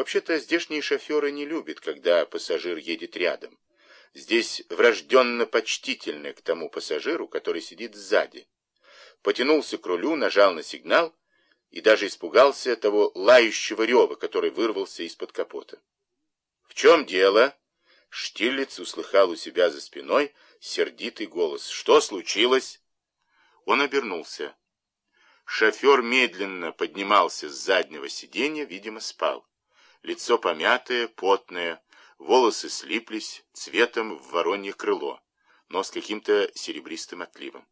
Вообще-то здешние шоферы не любят, когда пассажир едет рядом. Здесь врожденно почтительны к тому пассажиру, который сидит сзади. Потянулся к рулю, нажал на сигнал и даже испугался того лающего рева, который вырвался из-под капота. «В чем дело?» Штирлиц услыхал у себя за спиной сердитый голос. «Что случилось?» Он обернулся. Шофер медленно поднимался с заднего сиденья, видимо, спал. Лицо помятое, потное, волосы слиплись цветом в воронье крыло, но с каким-то серебристым отливом.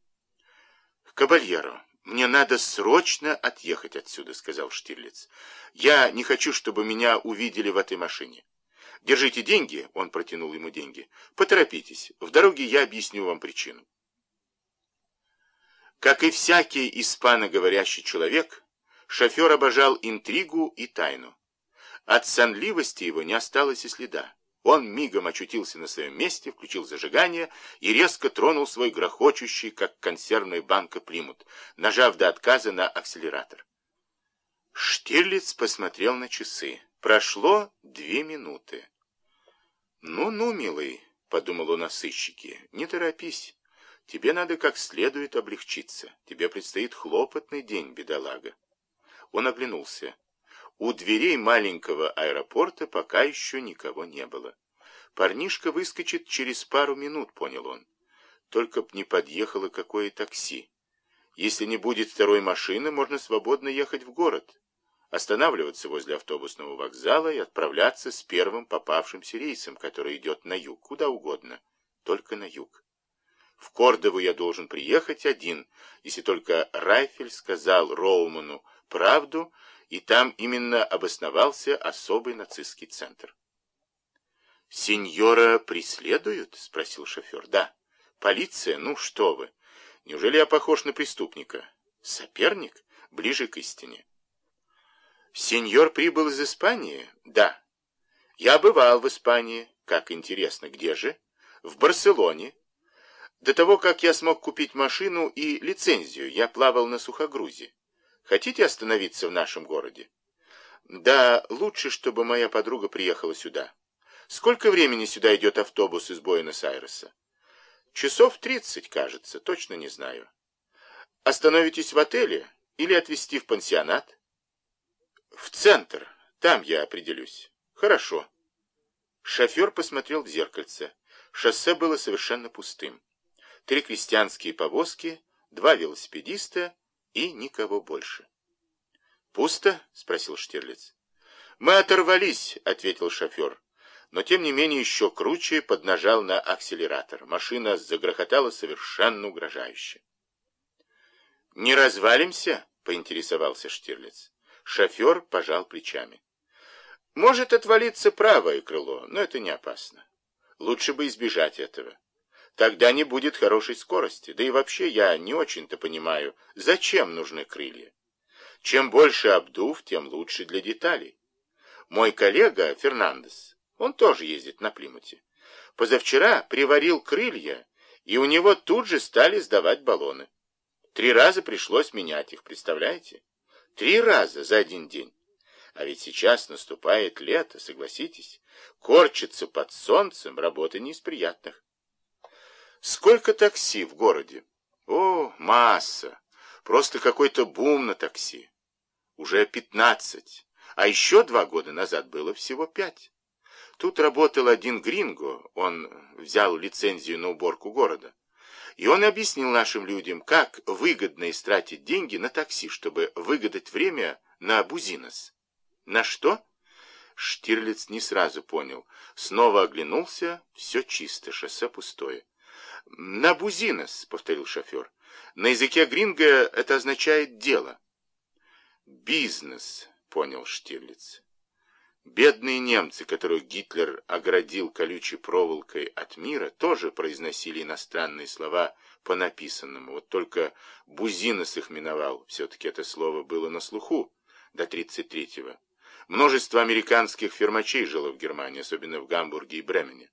«Кабальеро, мне надо срочно отъехать отсюда», — сказал Штирлиц. «Я не хочу, чтобы меня увидели в этой машине. Держите деньги», — он протянул ему деньги. «Поторопитесь, в дороге я объясню вам причину». Как и всякий испаноговорящий человек, шофер обожал интригу и тайну. От сонливости его не осталось и следа. Он мигом очутился на своем месте, включил зажигание и резко тронул свой грохочущий, как консервная банка, примут, нажав до отказа на акселератор. Штирлиц посмотрел на часы. Прошло две минуты. «Ну-ну, милый», — подумал он о сыщике, — «не торопись. Тебе надо как следует облегчиться. Тебе предстоит хлопотный день, бедолага». Он оглянулся. У дверей маленького аэропорта пока еще никого не было. Парнишка выскочит через пару минут, понял он. Только б не подъехало какое такси. Если не будет второй машины, можно свободно ехать в город, останавливаться возле автобусного вокзала и отправляться с первым попавшимся рейсом, который идет на юг, куда угодно, только на юг. В Кордову я должен приехать один, если только Райфель сказал Роуману правду, и там именно обосновался особый нацистский центр. «Сеньора преследуют?» — спросил шофер. «Да». «Полиция? Ну что вы! Неужели я похож на преступника?» «Соперник? Ближе к истине». «Сеньор прибыл из Испании?» «Да». «Я бывал в Испании. Как интересно, где же?» «В Барселоне». До того, как я смог купить машину и лицензию, я плавал на сухогрузе. Хотите остановиться в нашем городе? Да, лучше, чтобы моя подруга приехала сюда. Сколько времени сюда идет автобус из Буэнос-Айреса? Часов тридцать, кажется, точно не знаю. Остановитесь в отеле или отвезти в пансионат? В центр, там я определюсь. Хорошо. Шофер посмотрел в зеркальце. Шоссе было совершенно пустым. Три крестьянские повозки, два велосипедиста и никого больше. «Пусто?» — спросил Штирлиц. «Мы оторвались», — ответил шофер. Но, тем не менее, еще круче поднажал на акселератор. Машина загрохотала совершенно угрожающе. «Не развалимся?» — поинтересовался Штирлиц. Шофер пожал плечами. «Может отвалиться правое крыло, но это не опасно. Лучше бы избежать этого». Тогда не будет хорошей скорости. Да и вообще я не очень-то понимаю, зачем нужны крылья. Чем больше обдув, тем лучше для деталей. Мой коллега Фернандес, он тоже ездит на Плимуте. Позавчера приварил крылья, и у него тут же стали сдавать баллоны. Три раза пришлось менять их, представляете? Три раза за один день. А ведь сейчас наступает лето, согласитесь. Корчиться под солнцем работа не из приятных. Сколько такси в городе? О, масса. Просто какой-то бум на такси. Уже пятнадцать. А еще два года назад было всего пять. Тут работал один гринго, он взял лицензию на уборку города. И он объяснил нашим людям, как выгодно истратить деньги на такси, чтобы выгадать время на бузинос. На что? Штирлиц не сразу понял. Снова оглянулся, все чисто, шоссе пустое. «На бузинос», — повторил шофер. «На языке гринго это означает дело». «Бизнес», — понял Штирлиц. Бедные немцы, которых Гитлер оградил колючей проволокой от мира, тоже произносили иностранные слова по написанному. Вот только Бузинос их миновал. Все-таки это слово было на слуху до 33-го. Множество американских фермачей жило в Германии, особенно в Гамбурге и Бремене.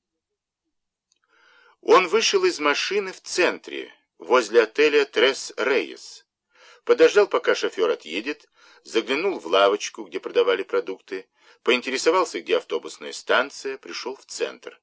Он вышел из машины в центре, возле отеля Трес Рейес. Подождал, пока шофер отъедет, заглянул в лавочку, где продавали продукты, Поинтересовался, где автобусная станция, пришел в центр.